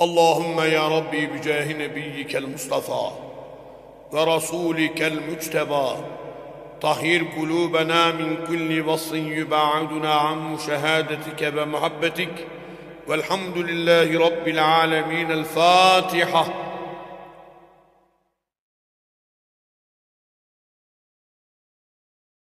اللهم يا ربي بجاه نبيك المصطفى ورسولك المجتبى طهر قلوبنا من كل وص يباعدنا عن مشاهدتك ومحبتك والحمد لله رب العالمين الفاتحة.